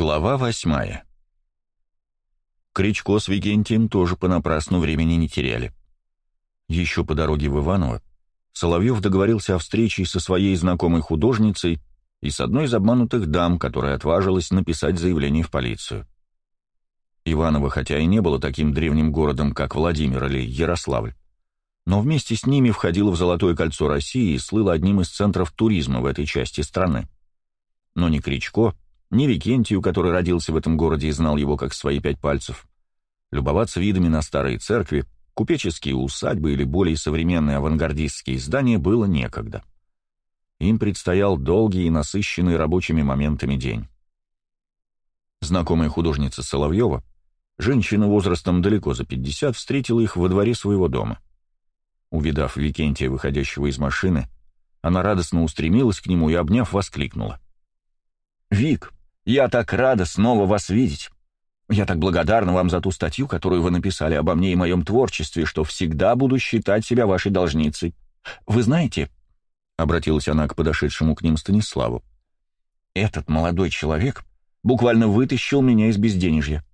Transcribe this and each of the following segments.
Глава восьмая. Кричко с Викентием тоже понапрасну времени не теряли. Еще по дороге в Иваново Соловьев договорился о встрече со своей знакомой художницей и с одной из обманутых дам, которая отважилась написать заявление в полицию. Иваново, хотя и не было таким древним городом, как Владимир или Ярославль, но вместе с ними входило в Золотое кольцо России и слыло одним из центров туризма в этой части страны. Но ни Кричко, ни Викентию, который родился в этом городе и знал его как свои пять пальцев, любоваться видами на старые церкви, купеческие усадьбы или более современные авангардистские здания было некогда. Им предстоял долгий и насыщенный рабочими моментами день. Знакомая художница Соловьева, женщина возрастом далеко за 50, встретила их во дворе своего дома. Увидав Викентия, выходящего из машины, она радостно устремилась к нему и, обняв, воскликнула. «Вик, я так рада снова вас видеть. Я так благодарна вам за ту статью, которую вы написали обо мне и моем творчестве, что всегда буду считать себя вашей должницей. Вы знаете, — обратилась она к подошедшему к ним Станиславу, — этот молодой человек буквально вытащил меня из безденежья.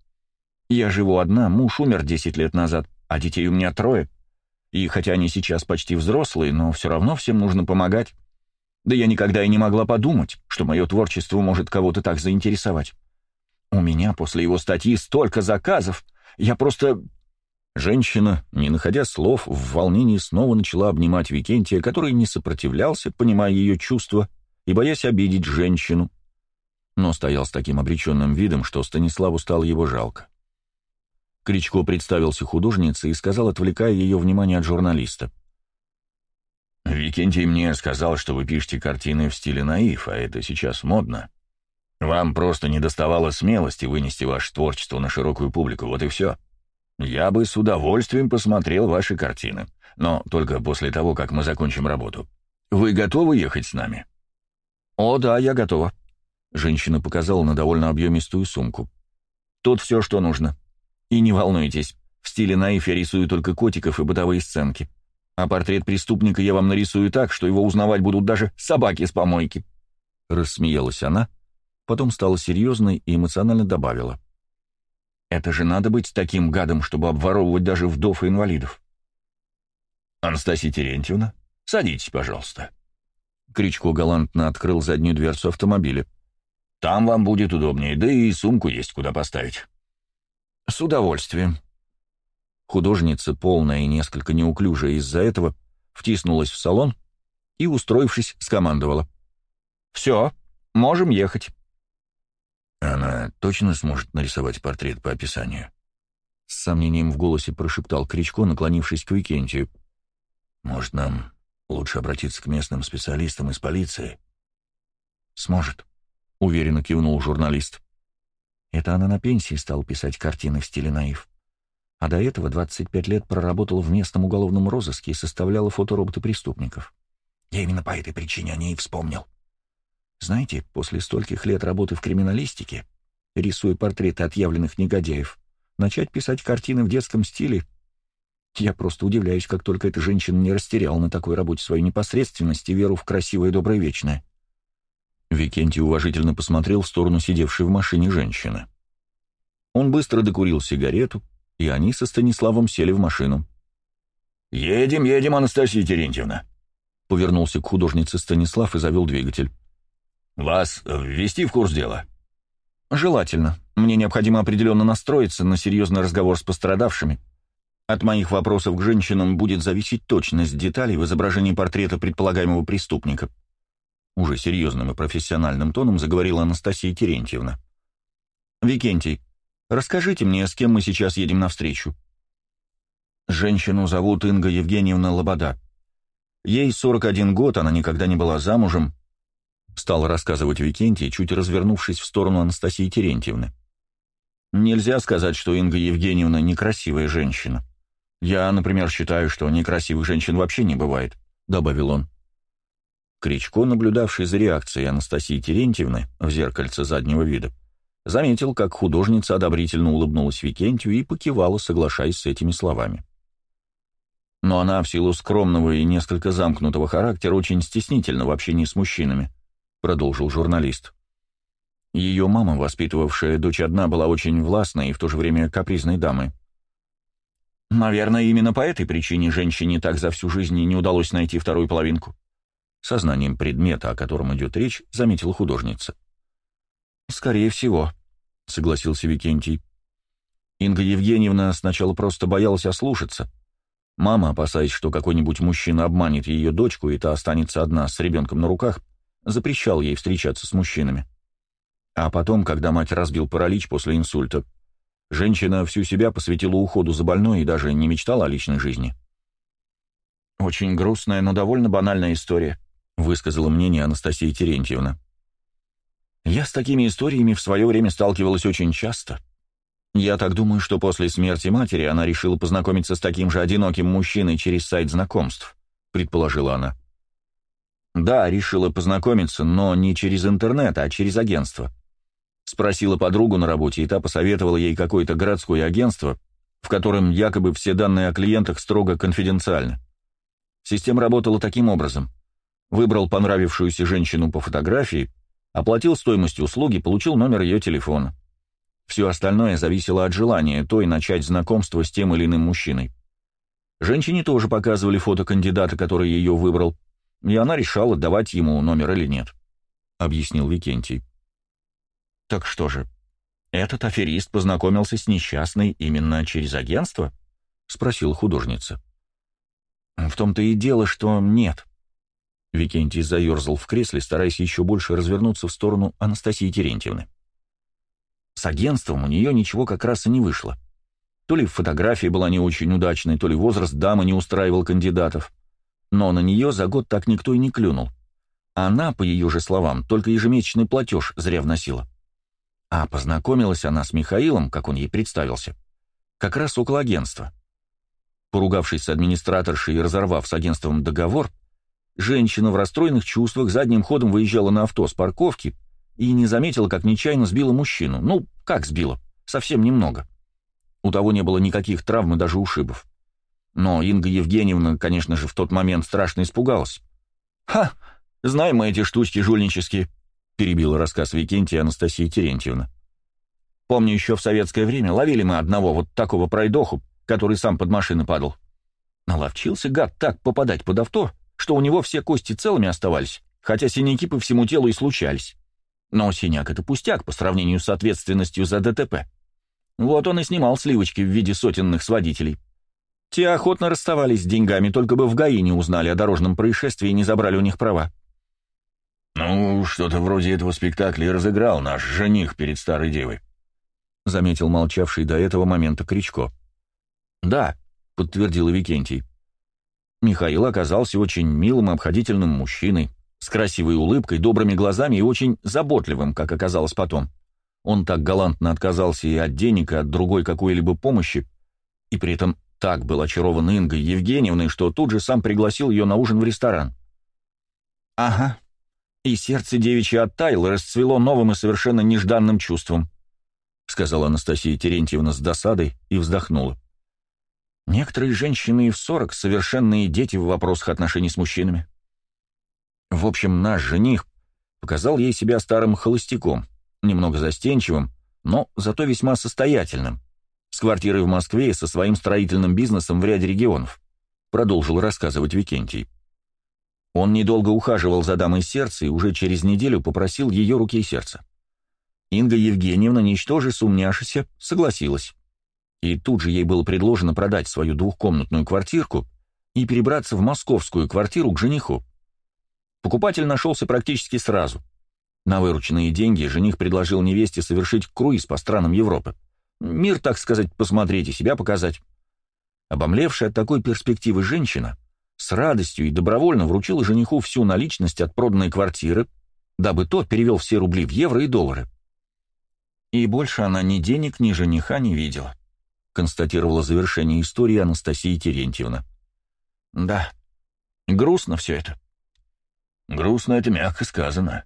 Я живу одна, муж умер десять лет назад, а детей у меня трое. И хотя они сейчас почти взрослые, но все равно всем нужно помогать. Да я никогда и не могла подумать, что мое творчество может кого-то так заинтересовать. У меня после его статьи столько заказов. Я просто... Женщина, не находя слов, в волнении снова начала обнимать Викентия, который не сопротивлялся, понимая ее чувства и боясь обидеть женщину. Но стоял с таким обреченным видом, что Станиславу стало его жалко. Кричко представился художнице и сказал, отвлекая ее внимание от журналиста — Викентий мне сказал, что вы пишете картины в стиле наив, а это сейчас модно. Вам просто не доставало смелости вынести ваше творчество на широкую публику, вот и все. Я бы с удовольствием посмотрел ваши картины, но только после того, как мы закончим работу. Вы готовы ехать с нами?» «О, да, я готова», — женщина показала на довольно объемистую сумку. «Тут все, что нужно. И не волнуйтесь, в стиле наив я рисую только котиков и бытовые сценки. А портрет преступника я вам нарисую так, что его узнавать будут даже собаки с помойки». Рассмеялась она, потом стала серьезной и эмоционально добавила. «Это же надо быть таким гадом, чтобы обворовывать даже вдов и инвалидов». «Анастасия Терентьевна, садитесь, пожалуйста». Кричко галантно открыл заднюю дверцу автомобиля. «Там вам будет удобнее, да и сумку есть куда поставить». «С удовольствием», Художница, полная и несколько неуклюжая из-за этого, втиснулась в салон и, устроившись, скомандовала. «Все, можем ехать». «Она точно сможет нарисовать портрет по описанию?» С сомнением в голосе прошептал Кричко, наклонившись к Викентию. «Может, нам лучше обратиться к местным специалистам из полиции?» «Сможет», — уверенно кивнул журналист. Это она на пенсии стала писать картины в стиле наив а до этого 25 лет проработала в местном уголовном розыске и составляла фотороботы преступников. Я именно по этой причине о ней вспомнил. Знаете, после стольких лет работы в криминалистике, рисуя портреты отъявленных негодяев, начать писать картины в детском стиле я просто удивляюсь, как только эта женщина не растеряла на такой работе свою непосредственность и веру в красивое и доброе вечное. Викентий уважительно посмотрел в сторону сидевшей в машине женщины. Он быстро докурил сигарету, и они со Станиславом сели в машину. «Едем, едем, Анастасия Терентьевна», — повернулся к художнице Станислав и завел двигатель. «Вас ввести в курс дела?» «Желательно. Мне необходимо определенно настроиться на серьезный разговор с пострадавшими. От моих вопросов к женщинам будет зависеть точность деталей в изображении портрета предполагаемого преступника». Уже серьезным и профессиональным тоном заговорила Анастасия Терентьевна. «Викентий, Расскажите мне, с кем мы сейчас едем навстречу?» Женщину зовут Инга Евгеньевна Лобода. Ей 41 год, она никогда не была замужем. Стал рассказывать Викентий, чуть развернувшись в сторону Анастасии Терентьевны. Нельзя сказать, что Инга Евгеньевна некрасивая женщина. Я, например, считаю, что некрасивых женщин вообще не бывает, добавил он. Кричко, наблюдавший за реакцией Анастасии Терентьевны в зеркальце заднего вида, заметил, как художница одобрительно улыбнулась Викентию и покивала, соглашаясь с этими словами. Но она, в силу скромного и несколько замкнутого характера, очень стеснительна в общении с мужчинами, продолжил журналист. Ее мама, воспитывавшая дочь одна, была очень властной и в то же время капризной дамой. Наверное, именно по этой причине женщине так за всю жизнь не удалось найти вторую половинку. Сознанием предмета, о котором идет речь, заметила художница. «Скорее всего», — согласился Викентий. Инга Евгеньевна сначала просто боялась ослушаться. Мама, опасаясь, что какой-нибудь мужчина обманет ее дочку, и та останется одна с ребенком на руках, запрещал ей встречаться с мужчинами. А потом, когда мать разбил паралич после инсульта, женщина всю себя посвятила уходу за больной и даже не мечтала о личной жизни. «Очень грустная, но довольно банальная история», — высказала мнение Анастасия Терентьевна. «Я с такими историями в свое время сталкивалась очень часто. Я так думаю, что после смерти матери она решила познакомиться с таким же одиноким мужчиной через сайт знакомств», — предположила она. «Да, решила познакомиться, но не через интернет, а через агентство. Спросила подругу на работе, и та посоветовала ей какое-то городское агентство, в котором якобы все данные о клиентах строго конфиденциальны. Система работала таким образом. Выбрал понравившуюся женщину по фотографии, оплатил стоимость услуги, получил номер ее телефона. Все остальное зависело от желания той начать знакомство с тем или иным мужчиной. Женщине тоже показывали фото кандидата, который ее выбрал, и она решала, давать ему номер или нет, — объяснил Викентий. Так что же, этот аферист познакомился с несчастной именно через агентство? Спросила художница. В том-то и дело, что нет. Викентий заерзал в кресле, стараясь еще больше развернуться в сторону Анастасии Терентьевны. С агентством у нее ничего как раз и не вышло. То ли фотография была не очень удачной, то ли возраст дамы не устраивал кандидатов. Но на нее за год так никто и не клюнул. Она, по ее же словам, только ежемесячный платеж зря вносила. А познакомилась она с Михаилом, как он ей представился, как раз около агентства. Поругавшись с администраторшей и разорвав с агентством договор, женщина в расстроенных чувствах задним ходом выезжала на авто с парковки и не заметила, как нечаянно сбила мужчину. Ну, как сбила? Совсем немного. У того не было никаких травм и даже ушибов. Но Инга Евгеньевна, конечно же, в тот момент страшно испугалась. «Ха! Знаем мы эти штучки жульнические», — перебила рассказ Викентия Анастасия Терентьевна. «Помню, еще в советское время ловили мы одного вот такого пройдоху, который сам под машины падал. Наловчился гад так попадать под авто, что у него все кости целыми оставались, хотя синяки по всему телу и случались. Но синяк — это пустяк по сравнению с ответственностью за ДТП. Вот он и снимал сливочки в виде сотенных сводителей. Те охотно расставались с деньгами, только бы в ГАИ не узнали о дорожном происшествии и не забрали у них права. «Ну, что-то вроде этого спектакля и разыграл наш жених перед старой девой», — заметил молчавший до этого момента Кричко. «Да», — подтвердил Викентий. Михаил оказался очень милым обходительным мужчиной, с красивой улыбкой, добрыми глазами и очень заботливым, как оказалось потом. Он так галантно отказался и от денег, и от другой какой-либо помощи, и при этом так был очарован Ингой Евгеньевной, что тут же сам пригласил ее на ужин в ресторан. «Ага», и сердце девичье оттаяло, расцвело новым и совершенно нежданным чувством, — сказала Анастасия Терентьевна с досадой и вздохнула. Некоторые женщины и в сорок совершенные дети в вопросах отношений с мужчинами. В общем, наш жених показал ей себя старым холостяком, немного застенчивым, но зато весьма состоятельным, с квартирой в Москве и со своим строительным бизнесом в ряде регионов, продолжил рассказывать Викентий. Он недолго ухаживал за дамой сердца и уже через неделю попросил ее руки и сердца. Инга Евгеньевна, ничтоже сумняшися, согласилась. И тут же ей было предложено продать свою двухкомнатную квартирку и перебраться в московскую квартиру к жениху. Покупатель нашелся практически сразу. На вырученные деньги жених предложил невесте совершить круиз по странам Европы. Мир, так сказать, посмотреть и себя показать. Обомлевшая от такой перспективы женщина с радостью и добровольно вручила жениху всю наличность от проданной квартиры, дабы тот перевел все рубли в евро и доллары. И больше она ни денег, ни жениха не видела, констатировала завершение истории Анастасия Терентьевна. Да, грустно все это. Грустно это мягко сказано,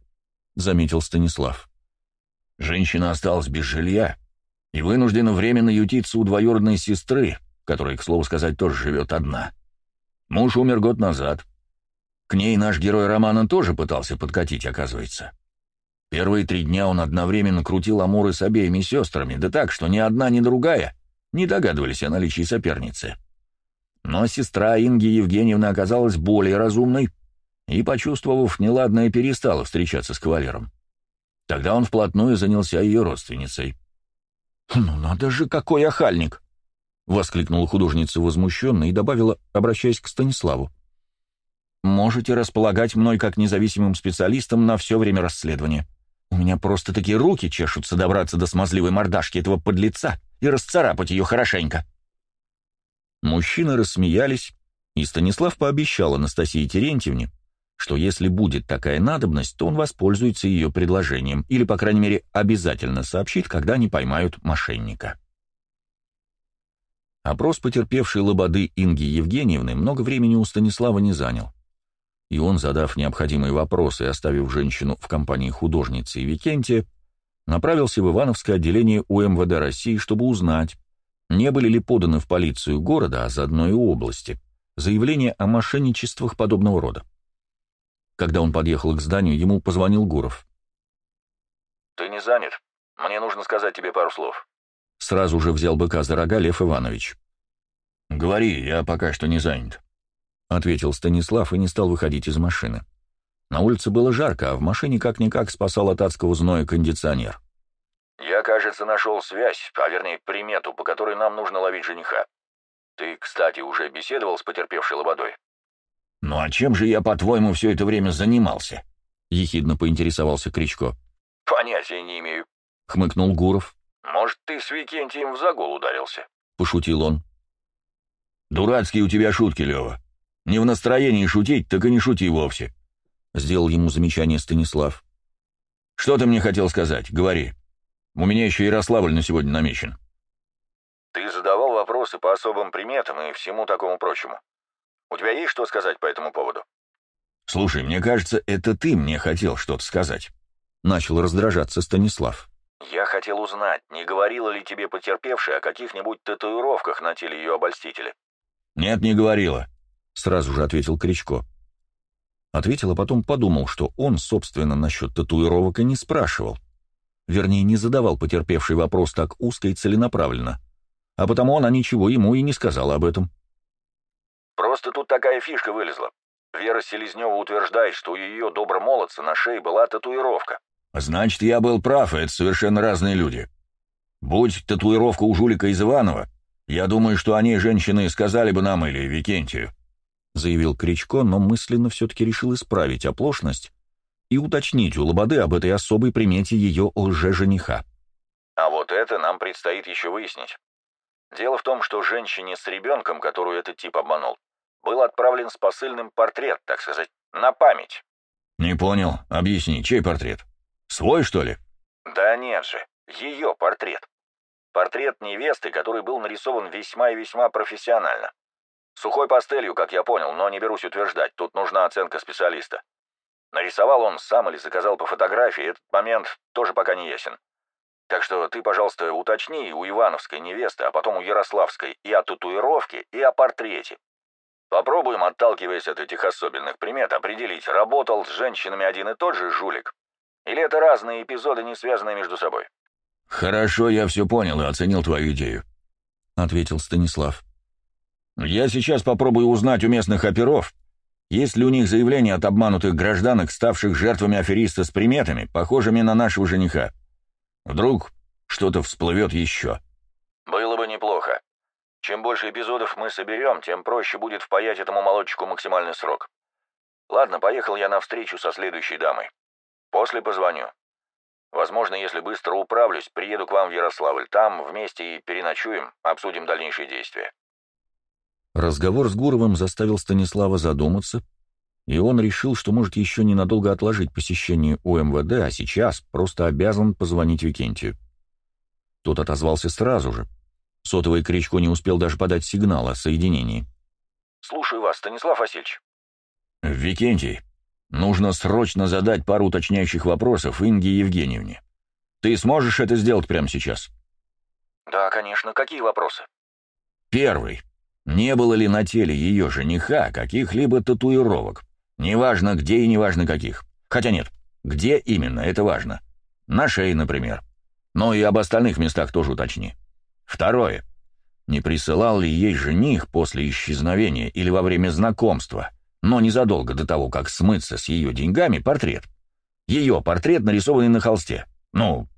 заметил Станислав. Женщина осталась без жилья и вынуждена временно ютиться у двоюродной сестры, которая, к слову сказать, тоже живет одна. Муж умер год назад. К ней наш герой романа тоже пытался подкатить, оказывается. Первые три дня он одновременно крутил амуры с обеими сестрами, да так, что ни одна, ни другая не догадывались о наличии соперницы. Но сестра Инги Евгеньевны оказалась более разумной и, почувствовав неладное, перестала встречаться с кавалером. Тогда он вплотную занялся ее родственницей. «Ну надо же, какой охальник!» — воскликнула художница возмущенно и добавила, обращаясь к Станиславу. «Можете располагать мной как независимым специалистом на все время расследования. У меня просто такие руки чешутся добраться до смазливой мордашки этого подлеца и расцарапать ее хорошенько». Мужчины рассмеялись, и Станислав пообещал Анастасии Терентьевне, что если будет такая надобность, то он воспользуется ее предложением, или, по крайней мере, обязательно сообщит, когда они поймают мошенника. Опрос потерпевшей лободы Инги Евгеньевны много времени у Станислава не занял. И он, задав необходимые вопросы и оставив женщину в компании художницы и Викентия, направился в Ивановское отделение УМВД России, чтобы узнать, не были ли поданы в полицию города, а заодно и области, заявления о мошенничествах подобного рода. Когда он подъехал к зданию, ему позвонил Гуров. «Ты не занят? Мне нужно сказать тебе пару слов». Сразу же взял быка за рога Лев Иванович. «Говори, я пока что не занят», — ответил Станислав и не стал выходить из машины. На улице было жарко, а в машине как-никак спасал от адского зноя кондиционер. «Я, кажется, нашел связь, а вернее примету, по которой нам нужно ловить жениха. Ты, кстати, уже беседовал с потерпевшей Лободой?» «Ну а чем же я, по-твоему, все это время занимался?» — ехидно поинтересовался Кричко. «Понятия не имею», — хмыкнул Гуров. «Может, ты с Викентием в загул ударился?» — пошутил он. «Дурацкие у тебя шутки, Лева. Не в настроении шутить, так и не шути вовсе», — сделал ему замечание Станислав. «Что ты мне хотел сказать? Говори. У меня еще Ярославль на сегодня намечен». «Ты задавал вопросы по особым приметам и всему такому прочему. У тебя есть что сказать по этому поводу?» «Слушай, мне кажется, это ты мне хотел что-то сказать», — начал раздражаться Станислав. «Я хотел узнать, не говорила ли тебе потерпевшая о каких-нибудь татуировках на теле ее обольстителя?» «Нет, не говорила», — сразу же ответил Кричко. Ответил, а потом подумал, что он, собственно, насчет татуировок и не спрашивал. Вернее, не задавал потерпевший вопрос так узко и целенаправленно. А потому она ничего ему и не сказала об этом. Просто тут такая фишка вылезла. Вера Селезнева утверждает, что у ее добромолодца на шее была татуировка. Значит, я был прав, это совершенно разные люди. Будь татуировка у жулика из Иванова, я думаю, что они, женщины, сказали бы нам или Викентию. Заявил Кричко, но мысленно все-таки решил исправить оплошность и уточнить у Лободы об этой особой примете ее лже-жениха. А вот это нам предстоит еще выяснить. Дело в том, что женщине с ребенком, которую этот тип обманул, был отправлен с посыльным портрет, так сказать, на память. «Не понял. Объясни, чей портрет? Свой, что ли?» «Да нет же, ее портрет. Портрет невесты, который был нарисован весьма и весьма профессионально. Сухой пастелью, как я понял, но не берусь утверждать, тут нужна оценка специалиста. Нарисовал он сам или заказал по фотографии, этот момент тоже пока не ясен. Так что ты, пожалуйста, уточни у Ивановской невесты, а потом у Ярославской и о татуировке, и о портрете. Попробуем, отталкиваясь от этих особенных примет, определить, работал с женщинами один и тот же жулик, или это разные эпизоды, не связанные между собой. «Хорошо, я все понял и оценил твою идею», — ответил Станислав. «Я сейчас попробую узнать у местных оперов, есть ли у них заявление от обманутых гражданок, ставших жертвами афериста с приметами, похожими на нашего жениха. Вдруг что-то всплывет еще». «Было бы неплохо», чем больше эпизодов мы соберем, тем проще будет впаять этому молодчику максимальный срок. Ладно, поехал я на встречу со следующей дамой. После позвоню. Возможно, если быстро управлюсь, приеду к вам в Ярославль. Там вместе и переночуем, обсудим дальнейшие действия. Разговор с Гуровым заставил Станислава задуматься, и он решил, что может еще ненадолго отложить посещение УМВД, а сейчас просто обязан позвонить Викентию. Тот отозвался сразу же, Сотовый Кричко не успел даже подать сигнал о соединении. «Слушаю вас, Станислав Васильевич». «Викентий, нужно срочно задать пару уточняющих вопросов Инге Евгеньевне. Ты сможешь это сделать прямо сейчас?» «Да, конечно. Какие вопросы?» «Первый. Не было ли на теле ее жениха каких-либо татуировок? Неважно где и неважно каких. Хотя нет, Где именно, это важно. На шее, например. Но и об остальных местах тоже уточни. Второе. Не присылал ли ей жених после исчезновения или во время знакомства, но незадолго до того, как смыться с ее деньгами, портрет? Ее портрет, нарисованный на холсте. Ну,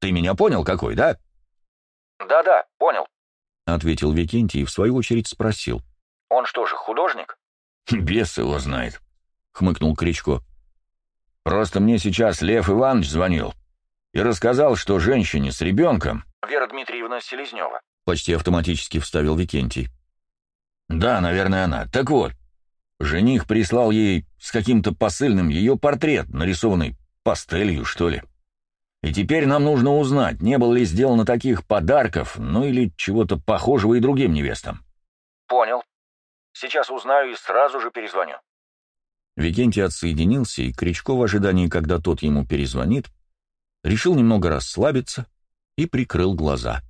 ты меня понял какой, да? «Да-да, понял», — ответил Викентий и в свою очередь спросил. «Он что же, художник?» «Бес его знает», — хмыкнул Кричко. «Просто мне сейчас Лев Иванович звонил и рассказал, что женщине с ребенком...» «Вера Дмитриевна Селезнева», — почти автоматически вставил Викентий. «Да, наверное, она. Так вот, жених прислал ей с каким-то посыльным ее портрет, нарисованный пастелью, что ли. И теперь нам нужно узнать, не было ли сделано таких подарков, ну или чего-то похожего и другим невестам». «Понял. Сейчас узнаю и сразу же перезвоню». Викентий отсоединился, и Кричко в ожидании, когда тот ему перезвонит, решил немного расслабиться и прикрыл глаза.